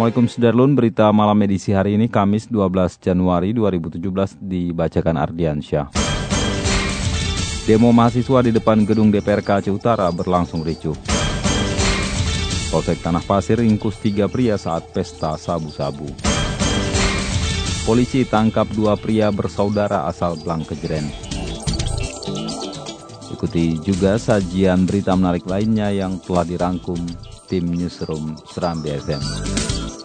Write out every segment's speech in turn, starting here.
Assalamualaikum Sudarlun, berita malam edisi hari ini Kamis 12 Januari 2017 dibacakan Ardiansyah. Demo mahasiswa di depan gedung DPRK Aceh Utara berlangsung ricuh. Polsek Tanah Pasir ringkus tiga pria saat pesta sabu-sabu. Polisi tangkap dua pria bersaudara asal Blangkejeren. Ikuti juga sajian berita menarik lainnya yang telah dirangkum tim Newsroom Serambi FM.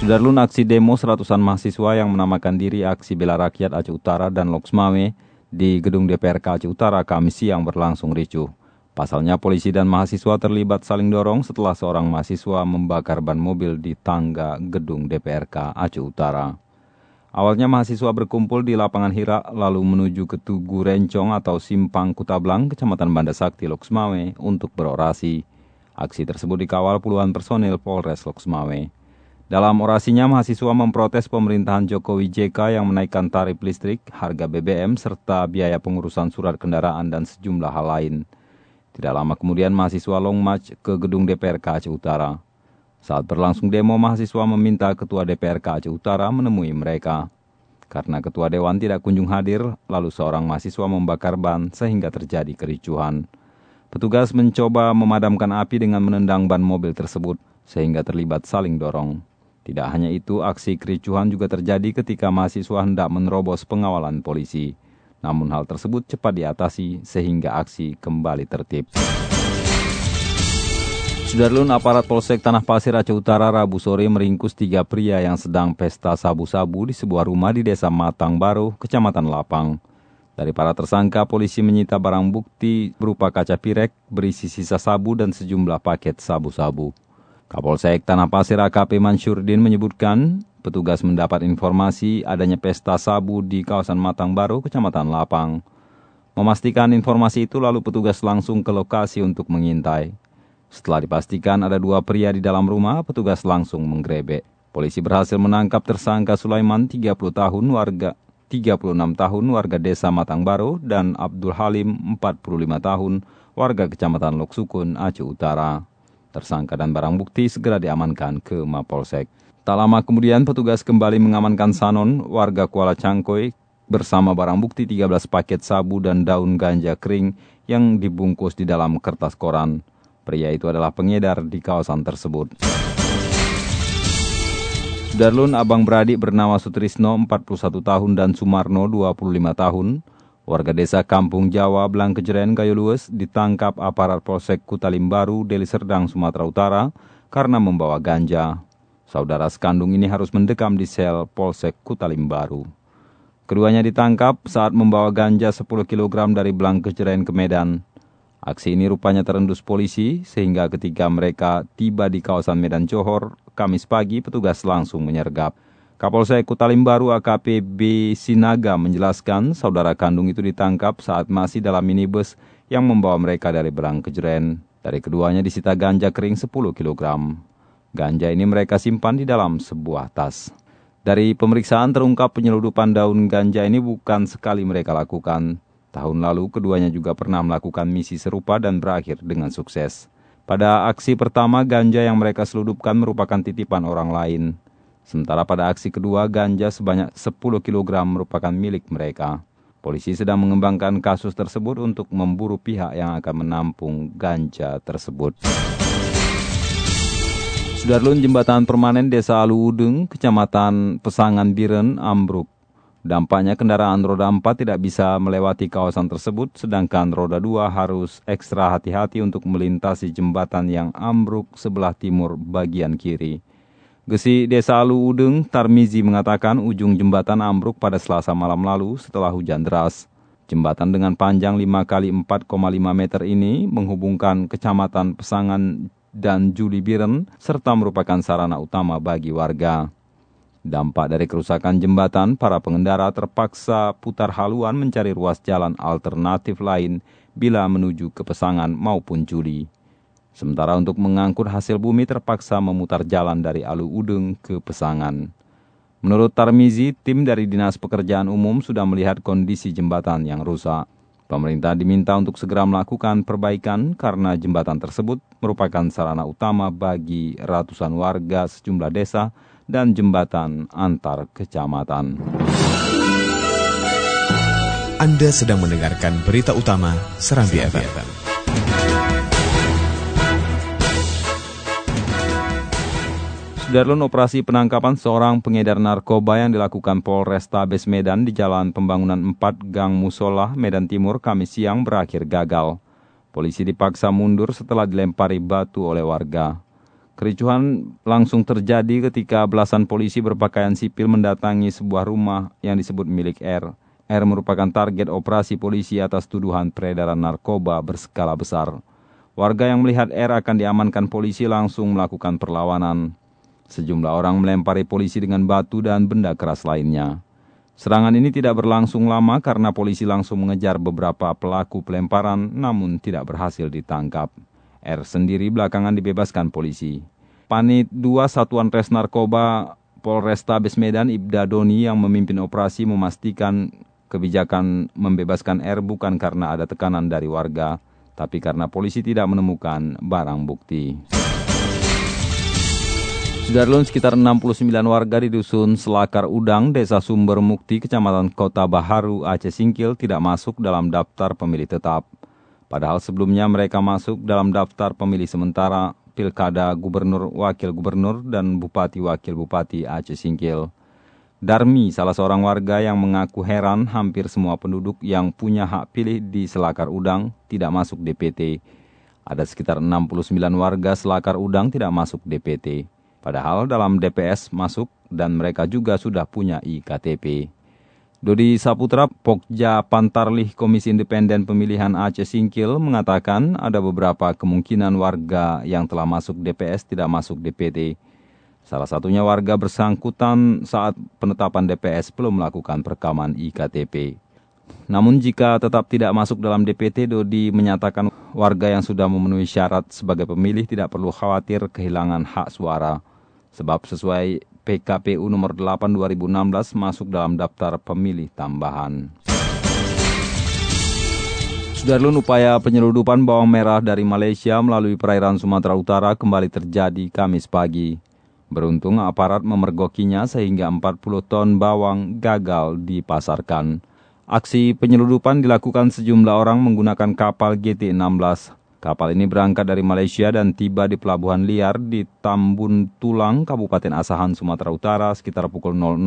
Sudarlun aksi demo seratusan mahasiswa yang menamakan diri Aksi Bela Rakyat Aceh Utara dan Loksmawe di gedung DPRK Aceh Utara Kamis siang berlangsung ricuh. Pasalnya polisi dan mahasiswa terlibat saling dorong setelah seorang mahasiswa membakar ban mobil di tangga gedung DPRK Aceh Utara. Awalnya mahasiswa berkumpul di lapangan Hira lalu menuju ke Tugu Rencong atau Simpang Kutablang, Kecamatan Banda Sakti, Loksmawe untuk berorasi. Aksi tersebut dikawal puluhan personil Polres Loksmawe. Dalam orasinya, mahasiswa memprotes pemerintahan Jokowi JK yang menaikkan tarif listrik, harga BBM, serta biaya pengurusan surat kendaraan dan sejumlah hal lain. Tidak lama kemudian, mahasiswa long march ke gedung DPRK Aceh Utara. Saat berlangsung demo, mahasiswa meminta Ketua DPRK Aceh Utara menemui mereka. Karena Ketua Dewan tidak kunjung hadir, lalu seorang mahasiswa membakar ban sehingga terjadi kericuhan. Petugas mencoba memadamkan api dengan menendang ban mobil tersebut, sehingga terlibat saling dorong. Tidak hanya itu, aksi kericuhan juga terjadi ketika mahasiswa hendak menerobos pengawalan polisi. Namun hal tersebut cepat diatasi sehingga aksi kembali tertib. Sudarlun aparat Polsek Tanah Pasir Aceh Utara Rabu sore meringkus tiga pria yang sedang pesta sabu-sabu di sebuah rumah di desa Matang Baru, Kecamatan Lapang. Dari para tersangka, polisi menyita barang bukti berupa kaca pirek berisi sisa sabu dan sejumlah paket sabu-sabu. Kapolsek Tanah Pasir AKP Mansyurdin menyebutkan, petugas mendapat informasi adanya pesta sabu di kawasan Matang Baru, Kecamatan Lapang. Memastikan informasi itu lalu petugas langsung ke lokasi untuk mengintai. Setelah dipastikan ada dua pria di dalam rumah, petugas langsung menggrebek. Polisi berhasil menangkap tersangka Sulaiman 30 tahun warga 36 tahun warga desa Matang Baru dan Abdul Halim 45 tahun warga Kecamatan Loksukun, Aceh Utara. Tersangka dan barang bukti segera diamankan ke Mapolsek. Tak lama kemudian petugas kembali mengamankan Sanon, warga Kuala Cangkoi, bersama barang bukti 13 paket sabu dan daun ganja kering yang dibungkus di dalam kertas koran. Pria itu adalah pengedar di kawasan tersebut. Darlun abang beradik bernama Sutrisno 41 tahun dan Sumarno 25 tahun, warga desa Kampung Jawa Blangkejeren Gayo Lues ditangkap aparat Polsek Kutalimbaru, Deli Serdang, Sumatera Utara karena membawa ganja. Saudara sekandung ini harus mendekam di sel Polsek Kutalimbaru. Keduanya ditangkap saat membawa ganja 10 kg dari Blangkejeren ke Medan. Aksi ini rupanya terendus polisi sehingga ketika mereka tiba di kawasan Medan Johor, Kamis pagi petugas langsung menyergap. Kapolsek Kutalimbaru AKP B. Sinaga menjelaskan saudara kandung itu ditangkap saat masih dalam minibus yang membawa mereka dari Berang Kejeren. Dari keduanya disita ganja kering 10 kg. Ganja ini mereka simpan di dalam sebuah tas. Dari pemeriksaan terungkap penyeludupan daun ganja ini bukan sekali mereka lakukan. Tahun lalu keduanya juga pernah melakukan misi serupa dan berakhir dengan sukses. Pada aksi pertama, ganja yang mereka seludupkan merupakan titipan orang lain. Sementara pada aksi kedua, ganja sebanyak 10 kg merupakan milik mereka. Polisi sedang mengembangkan kasus tersebut untuk memburu pihak yang akan menampung ganja tersebut. Sudarlun jembatan permanen Desa Aluudeng, Kecamatan Pesangan Biren, ambruk. Dampaknya kendaraan roda 4 tidak bisa melewati kawasan tersebut, sedangkan roda 2 harus ekstra hati-hati untuk melintasi jembatan yang ambruk sebelah timur bagian kiri. Gesi Desa Aluudeng, Tarmizi mengatakan ujung jembatan ambruk pada selasa malam lalu setelah hujan deras. Jembatan dengan panjang 5 kali 4,5 meter ini menghubungkan Kecamatan Pesangan dan Juli Biren serta merupakan sarana utama bagi warga. Dampak dari kerusakan jembatan, para pengendara terpaksa putar haluan mencari ruas jalan alternatif lain bila menuju ke Pesangan maupun Juli. Sementara untuk mengangkut hasil bumi terpaksa memutar jalan dari Alu Udeng ke Pesangan. Menurut Tarmizi, tim dari Dinas Pekerjaan Umum sudah melihat kondisi jembatan yang rusak. Pemerintah diminta untuk segera melakukan perbaikan karena jembatan tersebut merupakan sarana utama bagi ratusan warga sejumlah desa dan jembatan antar kecamatan. Anda sedang mendengarkan berita utama Serambi FM. Sudarlun operasi penangkapan seorang pengedar narkoba yang dilakukan Polrestabes Medan di Jalan Pembangunan 4 Gang Musola, Medan Timur, Kamis siang berakhir gagal. Polisi dipaksa mundur setelah dilempari batu oleh warga. Kericuhan langsung terjadi ketika belasan polisi berpakaian sipil mendatangi sebuah rumah yang disebut milik R. R merupakan target operasi polisi atas tuduhan peredaran narkoba berskala besar. Warga yang melihat R akan diamankan polisi langsung melakukan perlawanan. Sejumlah orang melempari polisi dengan batu dan benda keras lainnya. Serangan ini tidak berlangsung lama karena polisi langsung mengejar beberapa pelaku pelemparan namun tidak berhasil ditangkap. R sendiri belakangan dibebaskan polisi. Panit 2 Satuan Res Narkoba Polrestabes Medan Ibda Doni yang memimpin operasi memastikan kebijakan membebaskan R bukan karena ada tekanan dari warga, tapi karena polisi tidak menemukan barang bukti. Sudarlun sekitar 69 warga di Dusun Selakar Udang, Desa Sumber Mukti, Kecamatan Kota Baharu, Aceh Singkil tidak masuk dalam daftar pemilih tetap. Padahal sebelumnya mereka masuk dalam daftar pemilih sementara Pilkada Gubernur Wakil Gubernur dan Bupati Wakil Bupati Aceh Singkil. Darmi, salah seorang warga yang mengaku heran hampir semua penduduk yang punya hak pilih di Selakar Udang tidak masuk DPT. Ada sekitar 69 warga Selakar Udang tidak masuk DPT. Padahal dalam DPS masuk dan mereka juga sudah punya IKTP. Dodi Saputra, Pokja Pantarlih Komisi Independen Pemilihan Aceh Singkil mengatakan ada beberapa kemungkinan warga yang telah masuk DPS tidak masuk DPT. Salah satunya warga bersangkutan saat penetapan DPS belum melakukan perekaman IKTP. Namun jika tetap tidak masuk dalam DPT, Dodi menyatakan warga yang sudah memenuhi syarat sebagai pemilih tidak perlu khawatir kehilangan hak suara sebab sesuai PKPU nomor 8 2016 masuk dalam daftar pemilih tambahan. Sudarlun upaya penyeludupan bawang merah dari Malaysia melalui perairan Sumatera Utara kembali terjadi Kamis pagi. Beruntung aparat memergokinya sehingga 40 ton bawang gagal dipasarkan. Aksi penyeludupan dilakukan sejumlah orang menggunakan kapal GT-16 Kapal ini berangkat dari Malaysia dan tiba di pelabuhan liar di Tambun Tulang, Kabupaten Asahan, Sumatera Utara sekitar pukul 06.00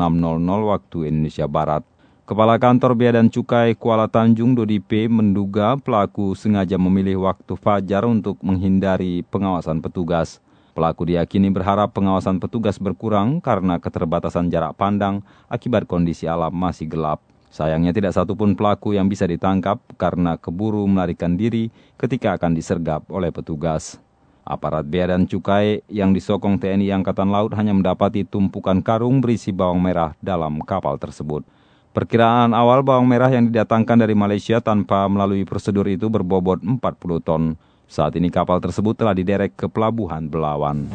waktu Indonesia Barat. Kepala Kantor Bea dan Cukai Kuala Tanjung Dodi P menduga pelaku sengaja memilih waktu fajar untuk menghindari pengawasan petugas. Pelaku diyakini berharap pengawasan petugas berkurang karena keterbatasan jarak pandang akibat kondisi alam masih gelap. Sayangnya tidak satupun pelaku yang bisa ditangkap karena keburu melarikan diri ketika akan disergap oleh petugas. Aparat bea dan cukai yang disokong TNI Angkatan Laut hanya mendapati tumpukan karung berisi bawang merah dalam kapal tersebut. Perkiraan awal bawang merah yang didatangkan dari Malaysia tanpa melalui prosedur itu berbobot 40 ton. Saat ini kapal tersebut telah diderek ke pelabuhan Belawan.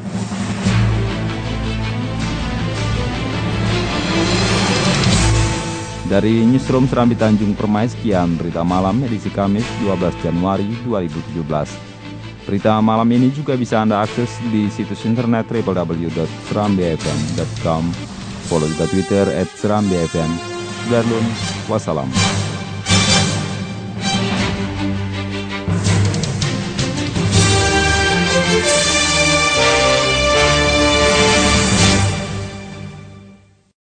Dari Newsroom Serambi Tanjung Permai, sekian berita malam edisi Kamis 12 Januari 2017. Berita malam ini juga bisa Anda akses di situs internet www.serambifm.com. Follow juga Twitter at serambifm. Darlun, wassalam.